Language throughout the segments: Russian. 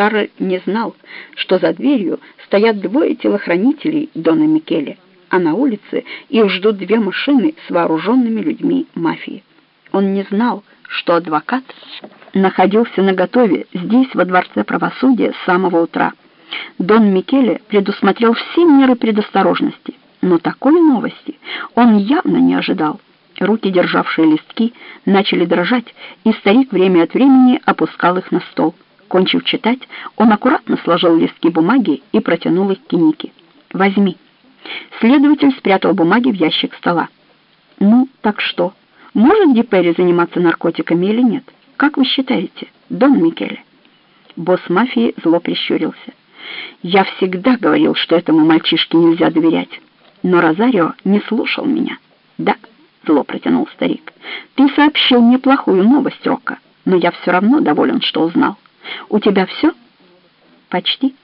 Шарль не знал, что за дверью стоят двое телохранителей Дона Микеле, а на улице их ждут две машины с вооруженными людьми мафии. Он не знал, что адвокат находился наготове здесь, во Дворце правосудия, с самого утра. Дон Микеле предусмотрел все меры предосторожности, но такой новости он явно не ожидал. Руки, державшие листки, начали дрожать, и старик время от времени опускал их на стол. Кончив читать, он аккуратно сложил листки бумаги и протянул их к Нике. «Возьми». Следователь спрятал бумаги в ящик стола. «Ну, так что, может Дипери заниматься наркотиками или нет? Как вы считаете, Дон Микеле?» Босс мафии зло прищурился. «Я всегда говорил, что этому мальчишке нельзя доверять, но Розарио не слушал меня». «Да». — зло протянул старик. «Ты сообщил мне плохую новость, Рока, но я все равно доволен, что узнал. У тебя все?» «Почти.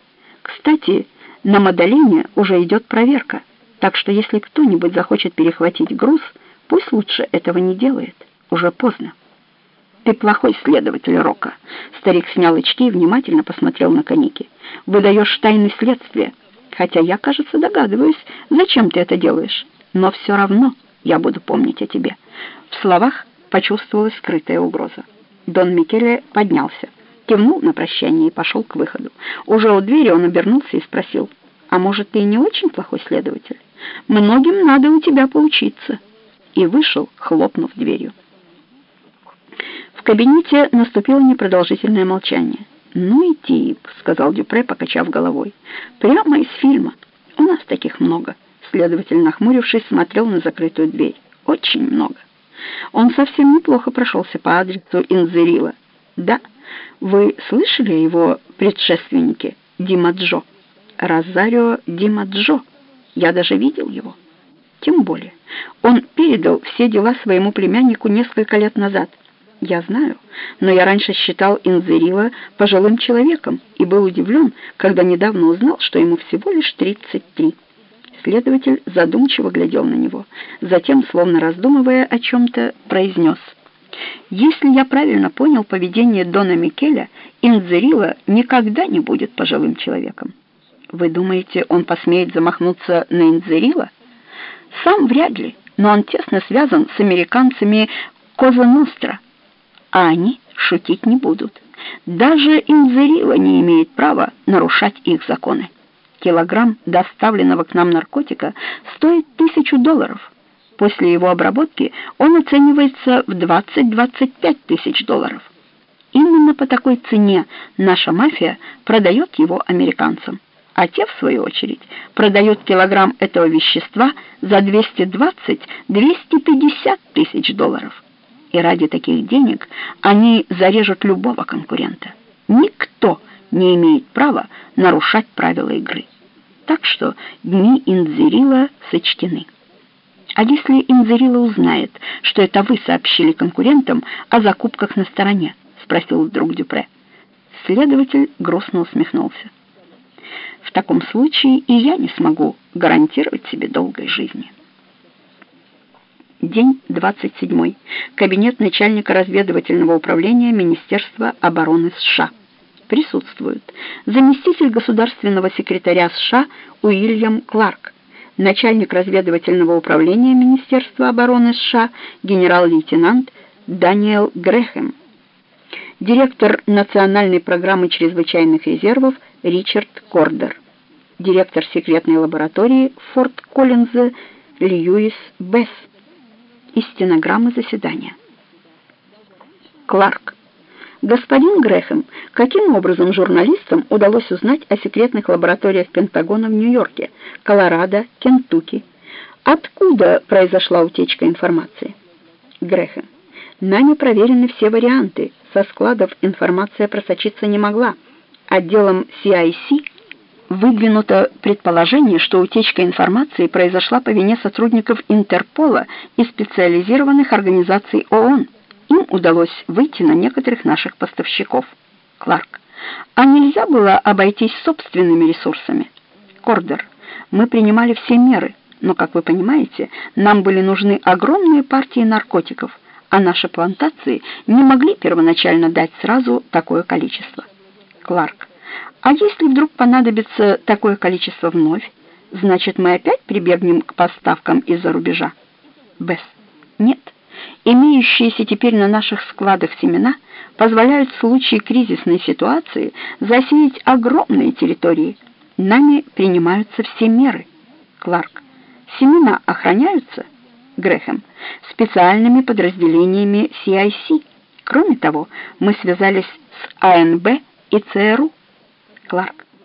Кстати, на Мадалине уже идет проверка, так что если кто-нибудь захочет перехватить груз, пусть лучше этого не делает. Уже поздно». «Ты плохой следователь, Рока». Старик снял очки и внимательно посмотрел на коники. «Выдаешь тайны следствия, хотя я, кажется, догадываюсь, зачем ты это делаешь, но все равно...» я буду помнить о тебе». В словах почувствовалась скрытая угроза. Дон Микеле поднялся, кивнул на прощание и пошел к выходу. Уже у двери он обернулся и спросил, «А может, ты не очень плохой следователь? Многим надо у тебя поучиться». И вышел, хлопнув дверью. В кабинете наступило непродолжительное молчание. «Ну и тип», — сказал Дюпре, покачав головой. «Прямо из фильма. У нас таких много». Следователь, нахмурившись, смотрел на закрытую дверь. Очень много. Он совсем неплохо прошелся по адресу Инзерила. Да, вы слышали его предшественнике Димаджо? Розарио Димаджо. Я даже видел его. Тем более, он передал все дела своему племяннику несколько лет назад. Я знаю, но я раньше считал Инзерила пожилым человеком и был удивлен, когда недавно узнал, что ему всего лишь 33. Следователь задумчиво глядел на него. Затем, словно раздумывая о чем-то, произнес. «Если я правильно понял поведение Дона Микеля, Инзерила никогда не будет пожилым человеком. Вы думаете, он посмеет замахнуться на Инзерила? Сам вряд ли, но он тесно связан с американцами Коза Ностра, а они шутить не будут. Даже Инзерила не имеет права нарушать их законы килограмм доставленного к нам наркотика стоит тысячу долларов. После его обработки он оценивается в 20-25 тысяч долларов. Именно по такой цене наша мафия продает его американцам, а те, в свою очередь, продают килограмм этого вещества за 220-250 тысяч долларов. И ради таких денег они зарежут любого конкурента. Никто не имеет права нарушать правила игры так что дни Инзерила сочтены. А если Инзерила узнает, что это вы сообщили конкурентам о закупках на стороне? Спросил вдруг Дюпре. Следователь грустно усмехнулся. В таком случае и я не смогу гарантировать себе долгой жизни. День 27. Кабинет начальника разведывательного управления Министерства обороны США присутствуют заместитель государственного секретаря США Уильям Кларк, начальник разведывательного управления Министерства обороны США генерал-лейтенант Даниэл Грэхэм, директор национальной программы чрезвычайных резервов Ричард Кордер, директор секретной лаборатории Форт Коллинза Льюис Бесс и стенограммы заседания. Кларк. Господин Грэхэм, каким образом журналистам удалось узнать о секретных лабораториях Пентагона в Нью-Йорке, Колорадо, Кентукки? Откуда произошла утечка информации? Грэхэм. Нами проверены все варианты. Со складов информация просочиться не могла. Отделом CIC выдвинуто предположение, что утечка информации произошла по вине сотрудников Интерпола и специализированных организаций ООН. Им удалось выйти на некоторых наших поставщиков. Кларк. А нельзя было обойтись собственными ресурсами? Кордер. Мы принимали все меры, но, как вы понимаете, нам были нужны огромные партии наркотиков, а наши плантации не могли первоначально дать сразу такое количество. Кларк. А если вдруг понадобится такое количество вновь, значит, мы опять прибегнем к поставкам из-за рубежа? Бесс. Нет. Имеющиеся теперь на наших складах семена позволяют в случае кризисной ситуации засеять огромные территории. Нами принимаются все меры. Кларк. Семена охраняются? Грэхэм. Специальными подразделениями CIC. Кроме того, мы связались с АНБ и ЦРУ. Кларк.